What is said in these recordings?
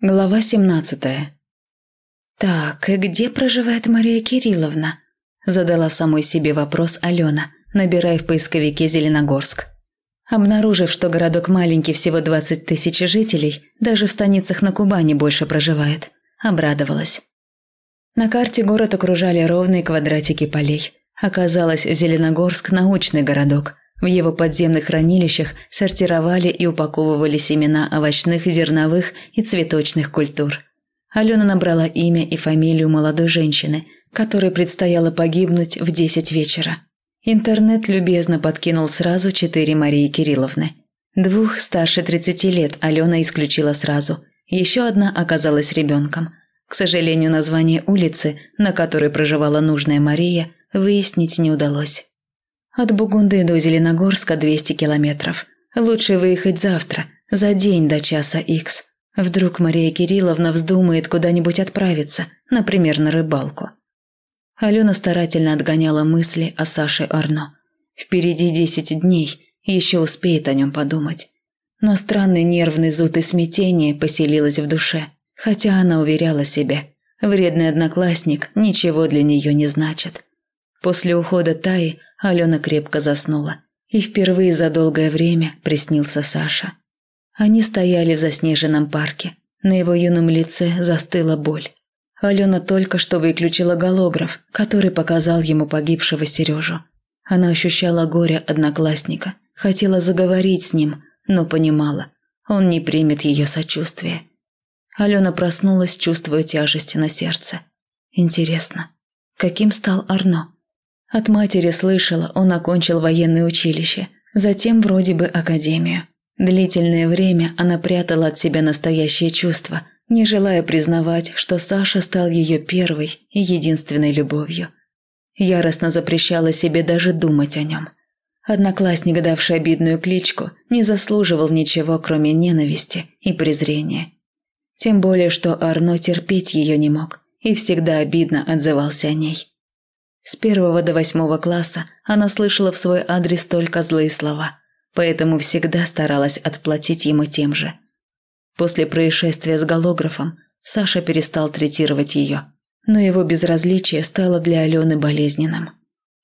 Глава 17 «Так, и где проживает Мария Кирилловна?» – задала самой себе вопрос Алена, набирая в поисковике Зеленогорск. Обнаружив, что городок маленький, всего 20 тысяч жителей, даже в станицах на Кубани больше проживает, обрадовалась. На карте город окружали ровные квадратики полей. Оказалось, Зеленогорск – научный городок – в его подземных хранилищах сортировали и упаковывали семена овощных, зерновых и цветочных культур. Алена набрала имя и фамилию молодой женщины, которой предстояло погибнуть в 10 вечера. Интернет любезно подкинул сразу четыре Марии Кирилловны. Двух старше 30 лет Алена исключила сразу. Еще одна оказалась ребенком. К сожалению, название улицы, на которой проживала нужная Мария, выяснить не удалось. От Бугунды до Зеленогорска 200 километров. Лучше выехать завтра, за день до часа икс. Вдруг Мария Кирилловна вздумает куда-нибудь отправиться, например, на рыбалку. Алена старательно отгоняла мысли о Саше Арно. Впереди 10 дней, еще успеет о нем подумать. Но странный нервный зуд и смятение поселилось в душе, хотя она уверяла себя, вредный одноклассник ничего для нее не значит. После ухода Таи Алена крепко заснула, и впервые за долгое время приснился Саша. Они стояли в заснеженном парке. На его юном лице застыла боль. Алена только что выключила голограф, который показал ему погибшего Сережу. Она ощущала горе одноклассника, хотела заговорить с ним, но понимала, он не примет ее сочувствие. Алена проснулась, чувствуя тяжесть на сердце. Интересно, каким стал Арно? От матери слышала, он окончил военное училище, затем вроде бы академию. Длительное время она прятала от себя настоящие чувства, не желая признавать, что Саша стал ее первой и единственной любовью. Яростно запрещала себе даже думать о нем. Одноклассник, давший обидную кличку, не заслуживал ничего, кроме ненависти и презрения. Тем более, что Арно терпеть ее не мог и всегда обидно отзывался о ней. С первого до восьмого класса она слышала в свой адрес только злые слова, поэтому всегда старалась отплатить ему тем же. После происшествия с голографом Саша перестал третировать ее, но его безразличие стало для Алены болезненным.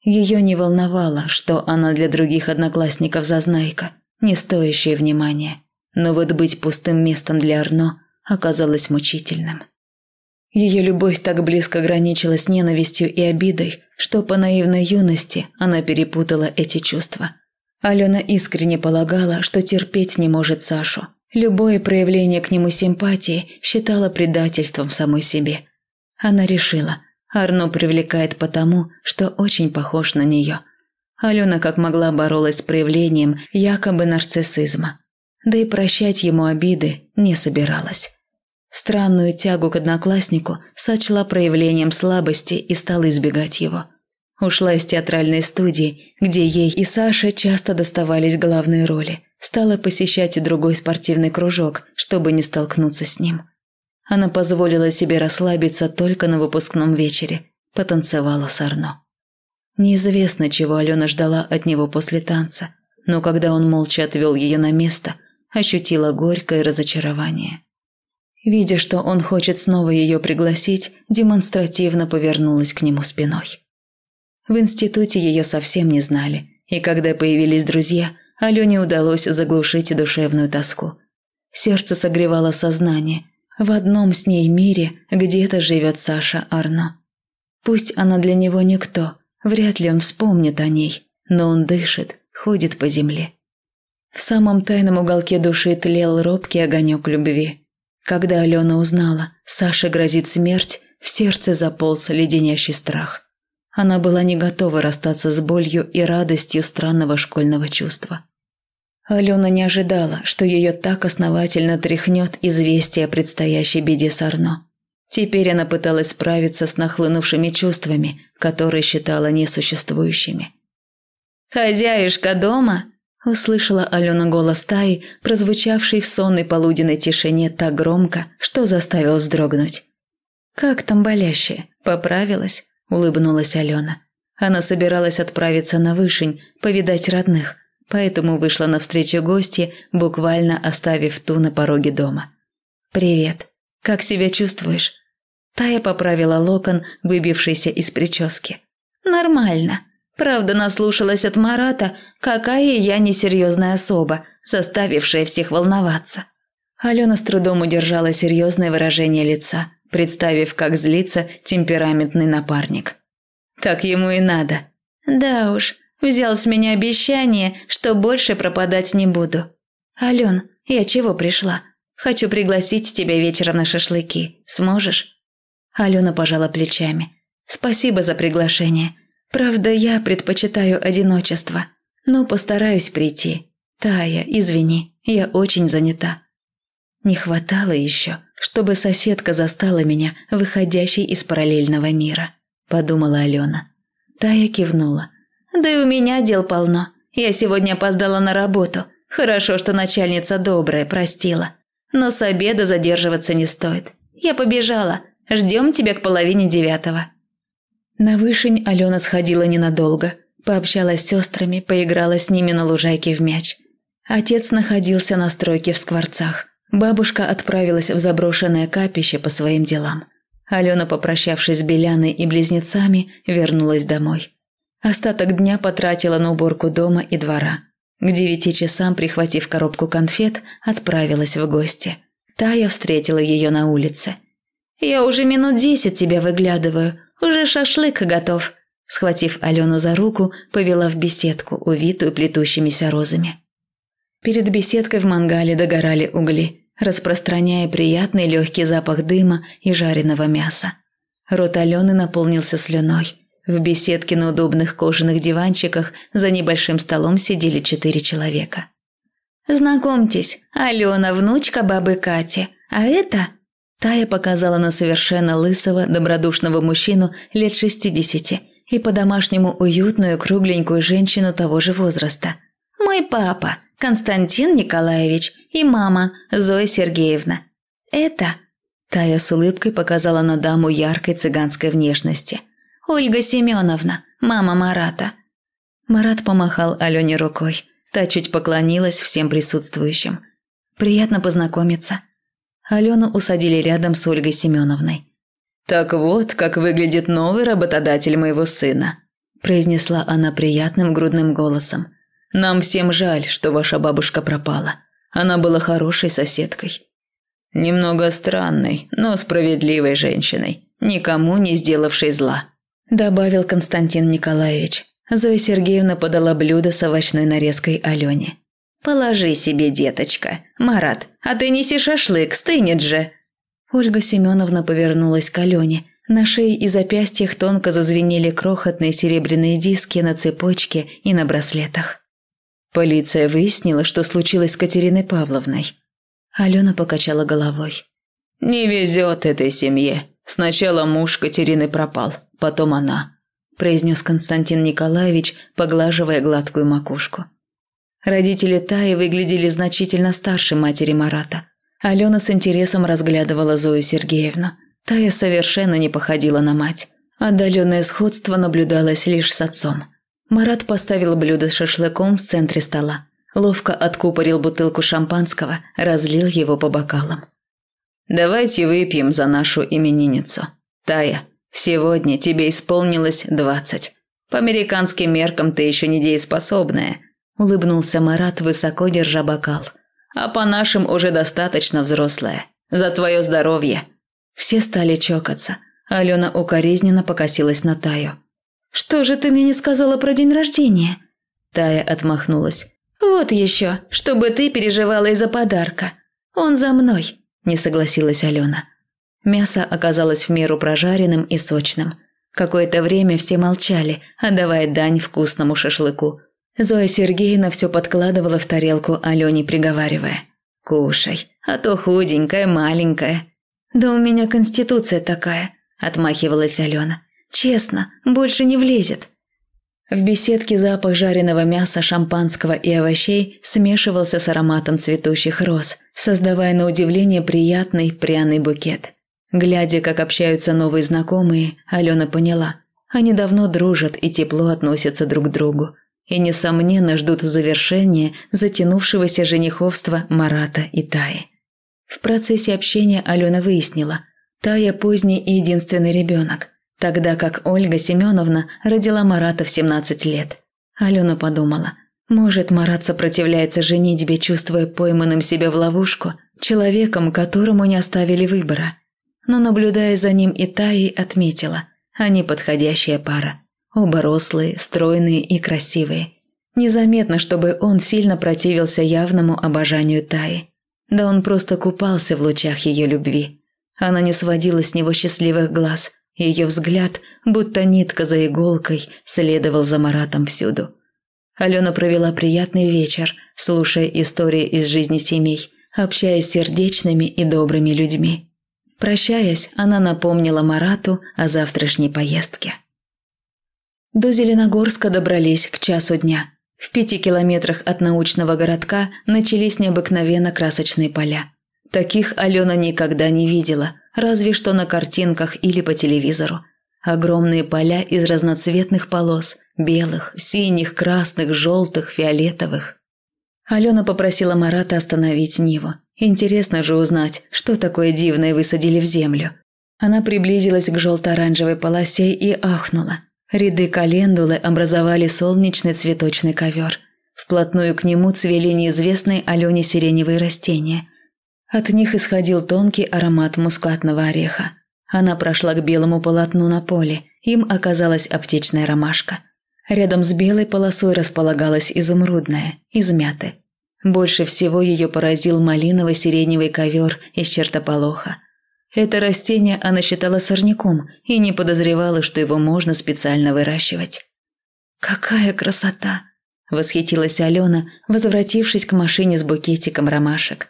Ее не волновало, что она для других одноклассников зазнайка, не стоящая внимания, но вот быть пустым местом для Арно оказалось мучительным. Ее любовь так близко граничила с ненавистью и обидой, что по наивной юности она перепутала эти чувства. Алена искренне полагала, что терпеть не может Сашу. Любое проявление к нему симпатии считала предательством самой себе. Она решила, Арно привлекает потому, что очень похож на нее. Алена как могла боролась с проявлением якобы нарциссизма. Да и прощать ему обиды не собиралась. Странную тягу к однокласснику сочла проявлением слабости и стала избегать его. Ушла из театральной студии, где ей и Саше часто доставались главные роли. Стала посещать и другой спортивный кружок, чтобы не столкнуться с ним. Она позволила себе расслабиться только на выпускном вечере. Потанцевала с Арно. Неизвестно, чего Алена ждала от него после танца, но когда он молча отвел ее на место, ощутила горькое разочарование. Видя, что он хочет снова ее пригласить, демонстративно повернулась к нему спиной. В институте ее совсем не знали, и когда появились друзья, Алене удалось заглушить душевную тоску. Сердце согревало сознание. В одном с ней мире где-то живет Саша Арно. Пусть она для него никто, вряд ли он вспомнит о ней, но он дышит, ходит по земле. В самом тайном уголке души тлел робкий огонек любви – когда Алена узнала, Саше грозит смерть, в сердце заполз леденящий страх. Она была не готова расстаться с болью и радостью странного школьного чувства. Алена не ожидала, что ее так основательно тряхнет известие о предстоящей беде с Арно. Теперь она пыталась справиться с нахлынувшими чувствами, которые считала несуществующими. «Хозяюшка дома?» Услышала Алена голос Таи, прозвучавший в сонной полуденной тишине так громко, что заставил вздрогнуть. «Как там болящая? Поправилась?» – улыбнулась Алена. Она собиралась отправиться на Вышень, повидать родных, поэтому вышла навстречу гостье, буквально оставив ту на пороге дома. «Привет». Как себя чувствуешь?» Тая поправила локон, выбившийся из прически. «Нормально. Правда, наслушалась от Марата, какая я несерьезная особа, заставившая всех волноваться». Алена с трудом удержала серьезное выражение лица, представив, как злится темпераментный напарник. «Так ему и надо. Да уж, взял с меня обещание, что больше пропадать не буду. Ален, я чего пришла? Хочу пригласить тебя вечером на шашлыки. Сможешь?» Алена пожала плечами. «Спасибо за приглашение. Правда, я предпочитаю одиночество, но постараюсь прийти. Тая, извини, я очень занята». Не хватало еще, чтобы соседка застала меня, выходящей из параллельного мира, подумала Алена. Тая кивнула. Да и у меня дел полно. Я сегодня опоздала на работу. Хорошо, что начальница добрая, простила. Но с обеда задерживаться не стоит. Я побежала. Ждем тебя к половине девятого. На вышень Алена сходила ненадолго. Пообщалась с сестрами, поиграла с ними на лужайке в мяч. Отец находился на стройке в Скворцах. Бабушка отправилась в заброшенное капище по своим делам. Алена, попрощавшись с Беляной и близнецами, вернулась домой. Остаток дня потратила на уборку дома и двора. К девяти часам, прихватив коробку конфет, отправилась в гости. Тая встретила ее на улице. «Я уже минут десять тебя выглядываю, уже шашлык готов», схватив Алену за руку, повела в беседку, увитую плетущимися розами. Перед беседкой в мангале догорали угли распространяя приятный легкий запах дыма и жареного мяса. Рот Алены наполнился слюной. В беседке на удобных кожаных диванчиках за небольшим столом сидели четыре человека. «Знакомьтесь, Алена, внучка бабы Кати, а это...» Тая показала на совершенно лысого, добродушного мужчину лет шестидесяти и по-домашнему уютную кругленькую женщину того же возраста. «Мой папа, Константин Николаевич и мама Зоя Сергеевна. Это...» Тая с улыбкой показала на даму яркой цыганской внешности. «Ольга Семеновна, мама Марата». Марат помахал Алене рукой. Та чуть поклонилась всем присутствующим. «Приятно познакомиться». Алену усадили рядом с Ольгой Семеновной. «Так вот, как выглядит новый работодатель моего сына», произнесла она приятным грудным голосом. Нам всем жаль, что ваша бабушка пропала. Она была хорошей соседкой. Немного странной, но справедливой женщиной, никому не сделавшей зла», – добавил Константин Николаевич. Зоя Сергеевна подала блюдо с овощной нарезкой Алене. «Положи себе, деточка. Марат, а ты неси шашлык, стынет же!» Ольга Семеновна повернулась к Алене. На шее и запястьях тонко зазвенели крохотные серебряные диски на цепочке и на браслетах. Полиция выяснила, что случилось с Катериной Павловной. Алена покачала головой. «Не везет этой семье. Сначала муж Катерины пропал, потом она», – произнес Константин Николаевич, поглаживая гладкую макушку. Родители Таи выглядели значительно старше матери Марата. Алена с интересом разглядывала Зою Сергеевну. Тая совершенно не походила на мать. Отдаленное сходство наблюдалось лишь с отцом – Марат поставил блюдо с шашлыком в центре стола. Ловко откупорил бутылку шампанского, разлил его по бокалам. «Давайте выпьем за нашу именинницу. Тая, сегодня тебе исполнилось двадцать. По американским меркам ты еще недееспособная», – улыбнулся Марат, высоко держа бокал. «А по нашим уже достаточно взрослая. За твое здоровье». Все стали чокаться. Алена укоризненно покосилась на Таю. «Что же ты мне не сказала про день рождения?» Тая отмахнулась. «Вот еще, чтобы ты переживала из-за подарка. Он за мной», – не согласилась Алена. Мясо оказалось в меру прожаренным и сочным. Какое-то время все молчали, отдавая дань вкусному шашлыку. Зоя Сергеевна все подкладывала в тарелку Алене, приговаривая. «Кушай, а то худенькая, маленькая». «Да у меня конституция такая», – отмахивалась Алена. Честно, больше не влезет. В беседке запах жареного мяса, шампанского и овощей смешивался с ароматом цветущих роз, создавая на удивление приятный пряный букет. Глядя, как общаются новые знакомые, Алена поняла. Они давно дружат и тепло относятся друг к другу. И, несомненно, ждут завершения затянувшегося жениховства Марата и Таи. В процессе общения Алена выяснила, Тая поздний и единственный ребенок, тогда как Ольга Семеновна родила Марата в 17 лет. Алена подумала, может, Марат сопротивляется женитьбе, чувствуя пойманным себя в ловушку, человеком, которому не оставили выбора. Но, наблюдая за ним и Таей, отметила, они подходящая пара. Оба рослые, стройные и красивые. Незаметно, чтобы он сильно противился явному обожанию Таи. Да он просто купался в лучах ее любви. Она не сводила с него счастливых глаз. Ее взгляд, будто нитка за иголкой, следовал за Маратом всюду. Алена провела приятный вечер, слушая истории из жизни семей, общаясь с сердечными и добрыми людьми. Прощаясь, она напомнила Марату о завтрашней поездке. До Зеленогорска добрались к часу дня. В пяти километрах от научного городка начались необыкновенно красочные поля. Таких Алена никогда не видела, разве что на картинках или по телевизору. Огромные поля из разноцветных полос – белых, синих, красных, желтых, фиолетовых. Алена попросила Марата остановить Ниву. Интересно же узнать, что такое дивное высадили в землю. Она приблизилась к желто-оранжевой полосе и ахнула. Ряды календулы образовали солнечный цветочный ковер. Вплотную к нему цвели неизвестные Алене сиреневые растения. От них исходил тонкий аромат мускатного ореха. Она прошла к белому полотну на поле. Им оказалась аптечная ромашка. Рядом с белой полосой располагалась изумрудная, измятая. Больше всего ее поразил малиново-сиреневый ковер из чертополоха. Это растение она считала сорняком и не подозревала, что его можно специально выращивать. «Какая красота!» – восхитилась Алена, возвратившись к машине с букетиком ромашек.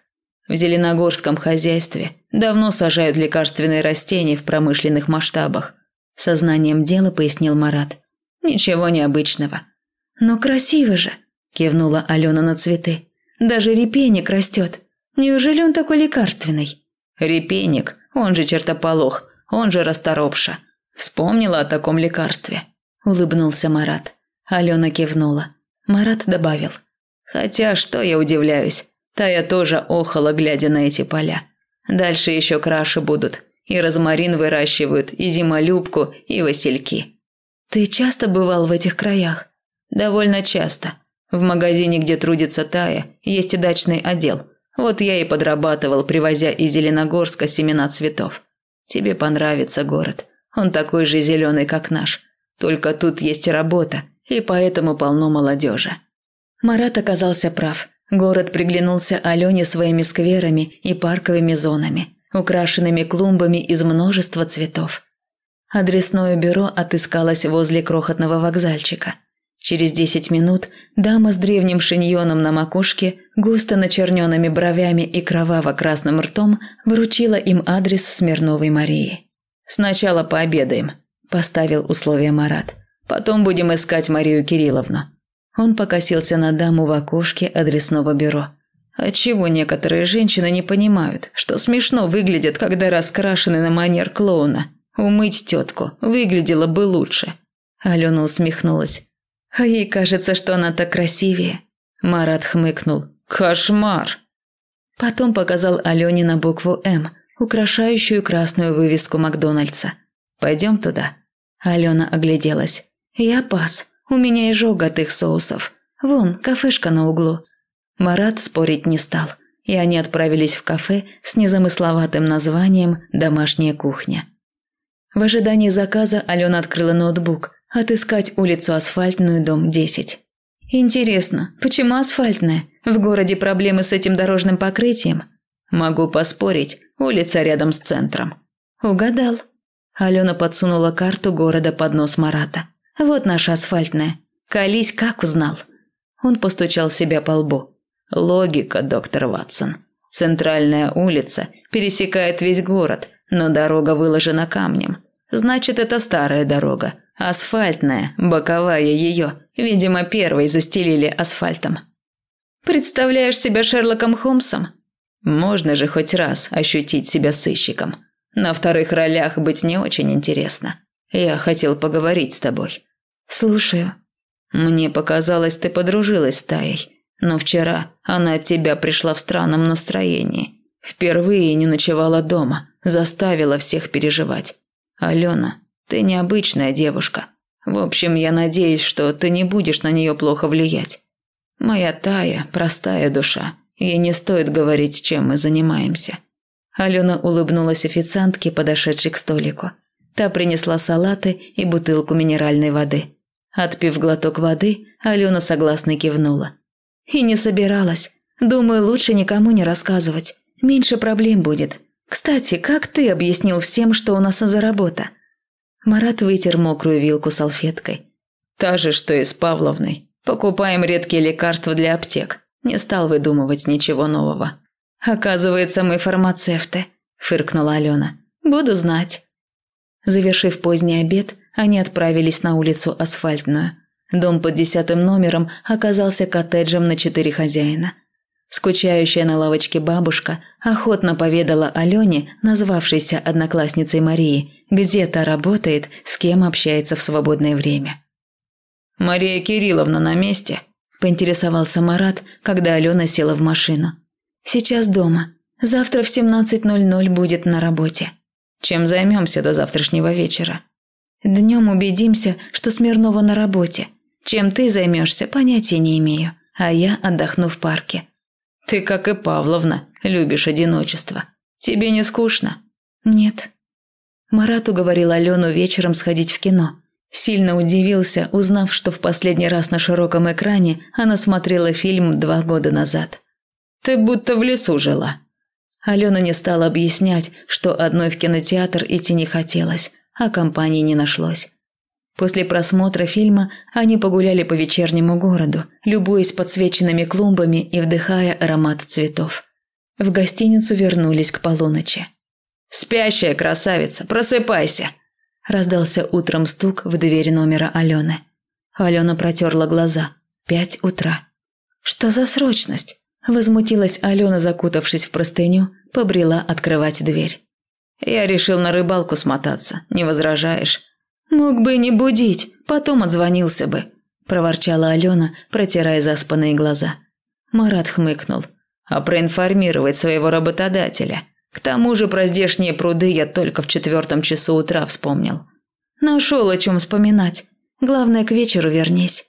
В Зеленогорском хозяйстве давно сажают лекарственные растения в промышленных масштабах. Сознанием дела пояснил Марат. Ничего необычного. Но красиво же, кивнула Алена на цветы. Даже репейник растет. Неужели он такой лекарственный? Репейник он же чертополох, он же расторопша. Вспомнила о таком лекарстве. Улыбнулся Марат. Алена кивнула. Марат добавил. Хотя, что я удивляюсь. Тая тоже охала, глядя на эти поля. Дальше еще краши будут. И розмарин выращивают, и зимолюбку, и васильки. Ты часто бывал в этих краях? Довольно часто. В магазине, где трудится Тая, есть и дачный отдел. Вот я и подрабатывал, привозя из Зеленогорска семена цветов. Тебе понравится город. Он такой же зеленый, как наш. Только тут есть работа, и поэтому полно молодежи. Марат оказался прав. Город приглянулся Алене своими скверами и парковыми зонами, украшенными клумбами из множества цветов. Адресное бюро отыскалось возле крохотного вокзальчика. Через десять минут дама с древним шиньоном на макушке, густо начерненными бровями и кроваво-красным ртом вручила им адрес Смирновой Марии. «Сначала пообедаем», – поставил условие Марат. «Потом будем искать Марию Кирилловну». Он покосился на даму в окошке адресного бюро. Отчего некоторые женщины не понимают, что смешно выглядят, когда раскрашены на манер клоуна? Умыть тетку выглядело бы лучше. Алена усмехнулась. А ей кажется, что она так красивее. Марат хмыкнул. Кошмар. Потом показал Алене на букву «М», украшающую красную вывеску Макдональдса. «Пойдем туда». Алена огляделась. «Я пас. У меня изжога от их соусов. Вон, кафешка на углу». Марат спорить не стал, и они отправились в кафе с незамысловатым названием «Домашняя кухня». В ожидании заказа Алена открыла ноутбук, Отыскать улицу Асфальтную, дом 10. Интересно, почему асфальтная? В городе проблемы с этим дорожным покрытием? Могу поспорить, улица рядом с центром. Угадал. Алена подсунула карту города под нос Марата. Вот наша асфальтная. Колись как узнал. Он постучал себя по лбу. Логика, доктор Ватсон. Центральная улица пересекает весь город, но дорога выложена камнем. Значит, это старая дорога, Асфальтная, боковая ее, видимо, первой застелили асфальтом. Представляешь себя Шерлоком Холмсом? Можно же хоть раз ощутить себя сыщиком. На вторых ролях быть не очень интересно. Я хотел поговорить с тобой. Слушаю. Мне показалось, ты подружилась с Таей, но вчера она от тебя пришла в странном настроении. Впервые не ночевала дома, заставила всех переживать. Алена, ты необычная девушка. В общем, я надеюсь, что ты не будешь на нее плохо влиять. Моя Тая – простая душа. Ей не стоит говорить, чем мы занимаемся. Алена улыбнулась официантке, подошедшей к столику. Та принесла салаты и бутылку минеральной воды. Отпив глоток воды, Алена согласно кивнула. И не собиралась. Думаю, лучше никому не рассказывать. Меньше проблем будет. Кстати, как ты объяснил всем, что у нас за работа? Марат вытер мокрую вилку салфеткой. Та же, что и с Павловной. Покупаем редкие лекарства для аптек. Не стал выдумывать ничего нового. Оказывается, мы фармацевты, фыркнула Алена. Буду знать. Завершив поздний обед, они отправились на улицу Асфальтную. Дом под десятым номером оказался коттеджем на четыре хозяина. Скучающая на лавочке бабушка охотно поведала Алене, назвавшейся одноклассницей Марии, где та работает, с кем общается в свободное время. «Мария Кирилловна на месте?» – поинтересовался Марат, когда Алена села в машину. «Сейчас дома. Завтра в 17.00 будет на работе. Чем займемся до завтрашнего вечера?» «Днем убедимся, что Смирнова на работе. Чем ты займешься, понятия не имею, а я отдохну в парке». «Ты, как и Павловна, любишь одиночество. Тебе не скучно?» «Нет». Марат уговорил Алену вечером сходить в кино – Сильно удивился, узнав, что в последний раз на широком экране она смотрела фильм два года назад. «Ты будто в лесу жила». Алена не стала объяснять, что одной в кинотеатр идти не хотелось, а компании не нашлось. После просмотра фильма они погуляли по вечернему городу, любуясь подсвеченными клумбами и вдыхая аромат цветов. В гостиницу вернулись к полуночи. «Спящая красавица, просыпайся!» Раздался утром стук в дверь номера Алены. Алена протерла глаза. Пять утра. «Что за срочность?» Возмутилась Алена, закутавшись в простыню, побрела открывать дверь. «Я решил на рыбалку смотаться, не возражаешь?» «Мог бы не будить, потом отзвонился бы», – проворчала Алена, протирая заспанные глаза. Марат хмыкнул. «А проинформировать своего работодателя – к тому же про здешние пруды я только в четвертом часу утра вспомнил. Нашел о чем вспоминать. Главное, к вечеру вернись.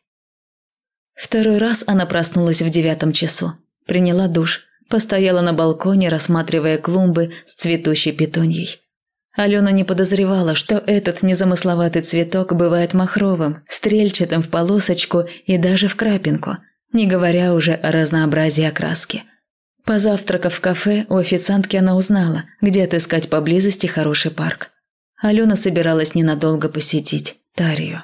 Второй раз она проснулась в девятом часу. Приняла душ. Постояла на балконе, рассматривая клумбы с цветущей петуньей. Алена не подозревала, что этот незамысловатый цветок бывает махровым, стрельчатым в полосочку и даже в крапинку, не говоря уже о разнообразии окраски – Позавтракав в кафе, у официантки она узнала, где отыскать поблизости хороший парк. Алена собиралась ненадолго посетить Тарию.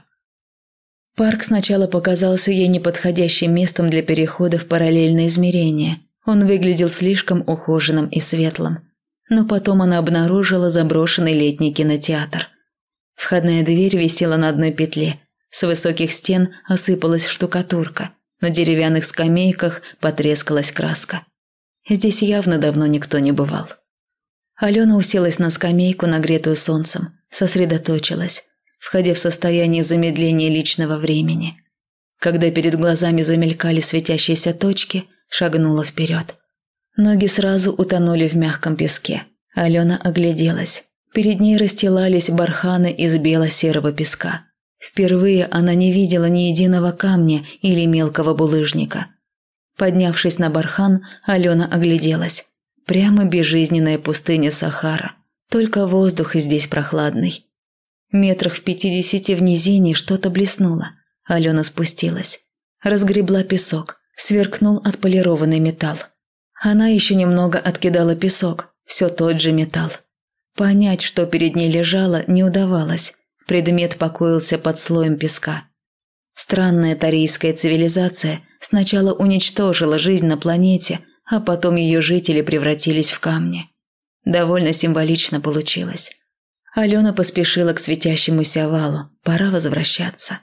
Парк сначала показался ей неподходящим местом для перехода в параллельное измерение. Он выглядел слишком ухоженным и светлым. Но потом она обнаружила заброшенный летний кинотеатр. Входная дверь висела на одной петле. С высоких стен осыпалась штукатурка. На деревянных скамейках потрескалась краска. Здесь явно давно никто не бывал. Алена уселась на скамейку, нагретую солнцем, сосредоточилась, входя в состояние замедления личного времени. Когда перед глазами замелькали светящиеся точки, шагнула вперед. Ноги сразу утонули в мягком песке. Алена огляделась. Перед ней расстилались барханы из бело-серого песка. Впервые она не видела ни единого камня или мелкого булыжника – Поднявшись на бархан, Алена огляделась. Прямо безжизненная пустыня Сахара. Только воздух здесь прохладный. Метрах в пятидесяти в низине что-то блеснуло. Алена спустилась. Разгребла песок. Сверкнул отполированный металл. Она еще немного откидала песок. Все тот же металл. Понять, что перед ней лежало, не удавалось. Предмет покоился под слоем песка. Странная тарийская цивилизация сначала уничтожила жизнь на планете, а потом ее жители превратились в камни. Довольно символично получилось. Алена поспешила к светящемуся овалу. Пора возвращаться.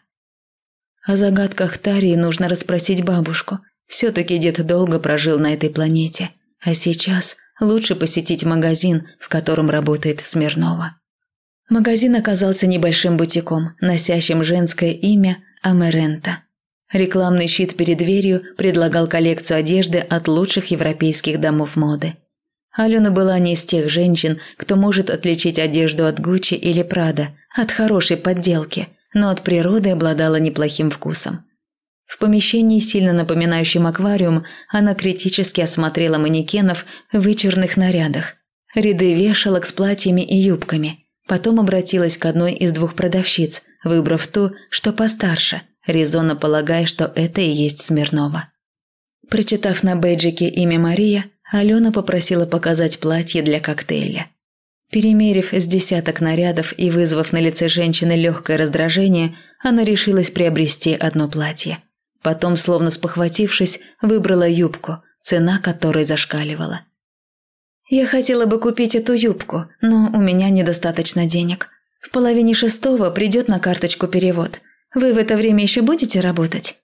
О загадках Тарии нужно расспросить бабушку. Все-таки дед долго прожил на этой планете. А сейчас лучше посетить магазин, в котором работает Смирнова. Магазин оказался небольшим бутиком, носящим женское имя Амерента. Рекламный щит перед дверью предлагал коллекцию одежды от лучших европейских домов моды. Алена была не из тех женщин, кто может отличить одежду от Гуччи или Прада, от хорошей подделки, но от природы обладала неплохим вкусом. В помещении, сильно напоминающем аквариум, она критически осмотрела манекенов в вычурных нарядах, ряды вешалок с платьями и юбками. Потом обратилась к одной из двух продавщиц, выбрав ту, что постарше, резонно полагая, что это и есть Смирнова. Прочитав на бейджике имя Мария, Алена попросила показать платье для коктейля. Перемерив с десяток нарядов и вызвав на лице женщины легкое раздражение, она решилась приобрести одно платье. Потом, словно спохватившись, выбрала юбку, цена которой зашкаливала. «Я хотела бы купить эту юбку, но у меня недостаточно денег. В половине шестого придет на карточку перевод. Вы в это время еще будете работать?»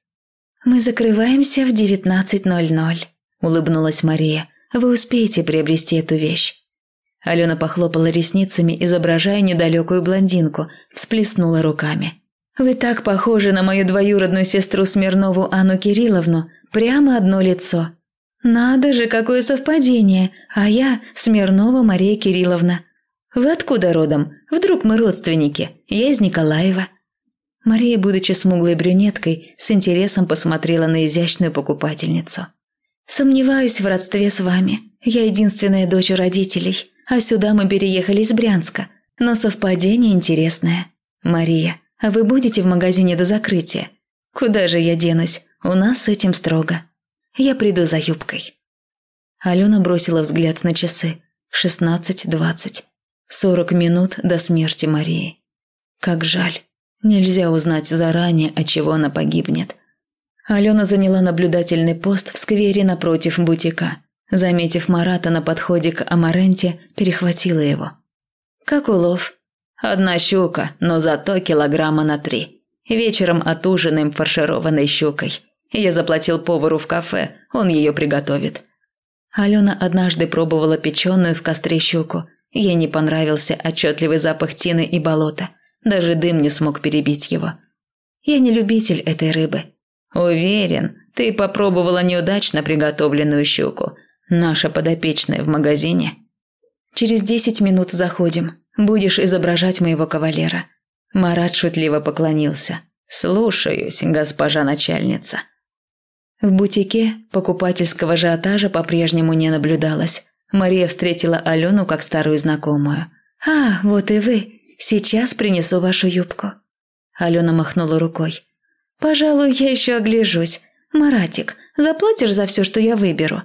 «Мы закрываемся в 19.00», – улыбнулась Мария. «Вы успеете приобрести эту вещь». Алена похлопала ресницами, изображая недалекую блондинку, всплеснула руками. «Вы так похожи на мою двоюродную сестру Смирнову Анну Кирилловну, прямо одно лицо. Надо же, какое совпадение, а я Смирнова Мария Кирилловна. Вы откуда родом? Вдруг мы родственники? Я из Николаева». Мария, будучи смуглой брюнеткой, с интересом посмотрела на изящную покупательницу. «Сомневаюсь в родстве с вами. Я единственная дочь у родителей, а сюда мы переехали из Брянска. Но совпадение интересное. Мария, а вы будете в магазине до закрытия? Куда же я денусь? У нас с этим строго. Я приду за юбкой». Алена бросила взгляд на часы. Шестнадцать двадцать. Сорок минут до смерти Марии. Как жаль. Нельзя узнать заранее, от чего она погибнет. Алена заняла наблюдательный пост в сквере напротив бутика. Заметив Марата на подходе к Амаренте, перехватила его. «Как улов?» «Одна щука, но зато килограмма на три. Вечером отужинаем фаршированной щукой. Я заплатил повару в кафе, он ее приготовит». Алена однажды пробовала печеную в костре щуку. Ей не понравился отчетливый запах тины и болота – даже дым не смог перебить его. Я не любитель этой рыбы. Уверен, ты попробовала неудачно приготовленную щуку. Наша подопечная в магазине. Через десять минут заходим. Будешь изображать моего кавалера. Марат шутливо поклонился. Слушаюсь, госпожа начальница. В бутике покупательского ажиотажа по-прежнему не наблюдалось. Мария встретила Алену как старую знакомую. «А, вот и вы. Сейчас принесу вашу юбку». Алена махнула рукой. «Пожалуй, я еще огляжусь. Маратик, заплатишь за все, что я выберу?»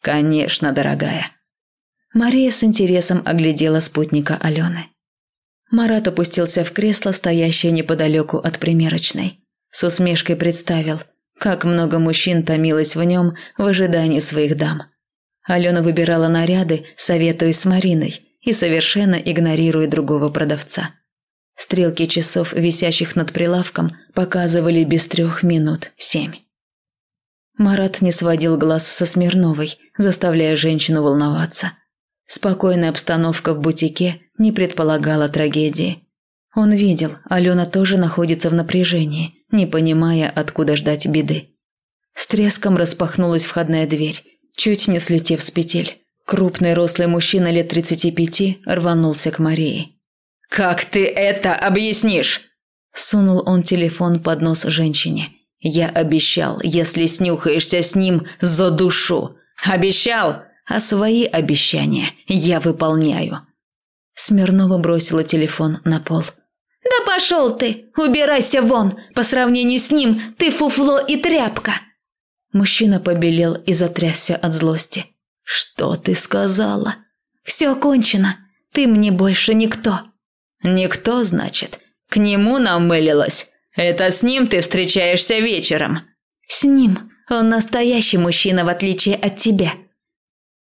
«Конечно, дорогая». Мария с интересом оглядела спутника Алены. Марат опустился в кресло, стоящее неподалеку от примерочной. С усмешкой представил, как много мужчин томилось в нем в ожидании своих дам. Алена выбирала наряды, советуясь с Мариной – и совершенно игнорируя другого продавца. Стрелки часов, висящих над прилавком, показывали без трех минут семь. Марат не сводил глаз со Смирновой, заставляя женщину волноваться. Спокойная обстановка в бутике не предполагала трагедии. Он видел, Алена тоже находится в напряжении, не понимая, откуда ждать беды. С треском распахнулась входная дверь, чуть не слетев с петель. Крупный рослый мужчина лет 35 рванулся к Марии. «Как ты это объяснишь?» Сунул он телефон под нос женщине. «Я обещал, если снюхаешься с ним, за душу. Обещал, а свои обещания я выполняю». Смирнова бросила телефон на пол. «Да пошел ты! Убирайся вон! По сравнению с ним ты фуфло и тряпка!» Мужчина побелел и затрясся от злости. «Что ты сказала?» «Все кончено. Ты мне больше никто». «Никто, значит? К нему намылилась? Это с ним ты встречаешься вечером?» «С ним. Он настоящий мужчина, в отличие от тебя».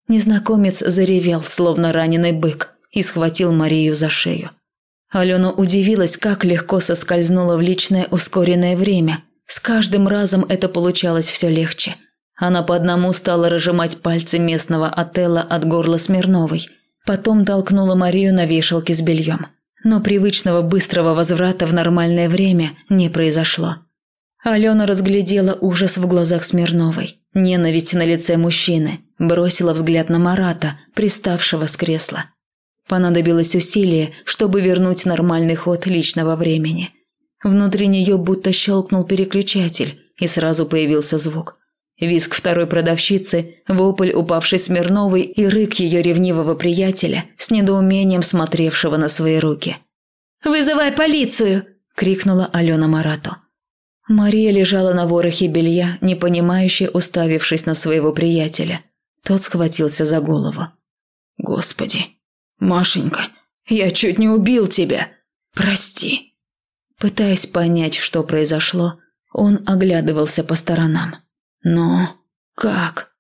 Незнакомец заревел, словно раненый бык, и схватил Марию за шею. Алена удивилась, как легко соскользнула в личное ускоренное время. С каждым разом это получалось все легче – она по одному стала разжимать пальцы местного отеля от горла Смирновой. Потом толкнула Марию на вешалке с бельем. Но привычного быстрого возврата в нормальное время не произошло. Алена разглядела ужас в глазах Смирновой. Ненависть на лице мужчины бросила взгляд на Марата, приставшего с кресла. Понадобилось усилие, чтобы вернуть нормальный ход личного времени. Внутри нее будто щелкнул переключатель, и сразу появился звук. Виск второй продавщицы, вопль упавшей Смирновой и рык ее ревнивого приятеля, с недоумением смотревшего на свои руки. «Вызывай полицию!» – крикнула Алена Марату. Мария лежала на ворохе белья, непонимающе уставившись на своего приятеля. Тот схватился за голову. «Господи! Машенька, я чуть не убил тебя! Прости!» Пытаясь понять, что произошло, он оглядывался по сторонам. «Но как?»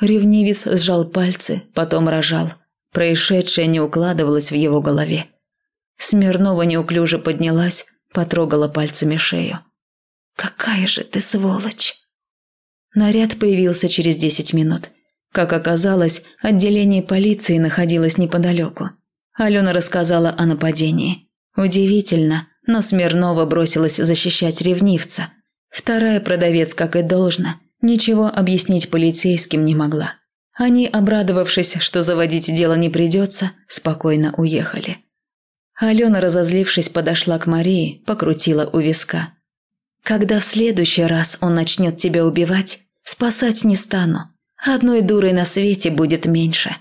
Ревнивец сжал пальцы, потом рожал. Происшедшее не укладывалось в его голове. Смирнова неуклюже поднялась, потрогала пальцами шею. «Какая же ты сволочь!» Наряд появился через десять минут. Как оказалось, отделение полиции находилось неподалеку. Алена рассказала о нападении. Удивительно, но Смирнова бросилась защищать ревнивца. Вторая продавец, как и должно, ничего объяснить полицейским не могла. Они, обрадовавшись, что заводить дело не придется, спокойно уехали. Алена, разозлившись, подошла к Марии, покрутила у виска. «Когда в следующий раз он начнет тебя убивать, спасать не стану. Одной дурой на свете будет меньше».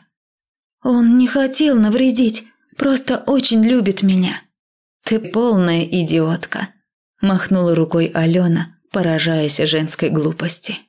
«Он не хотел навредить, просто очень любит меня». «Ты полная идиотка», – махнула рукой Алена, поражаясь женской глупости.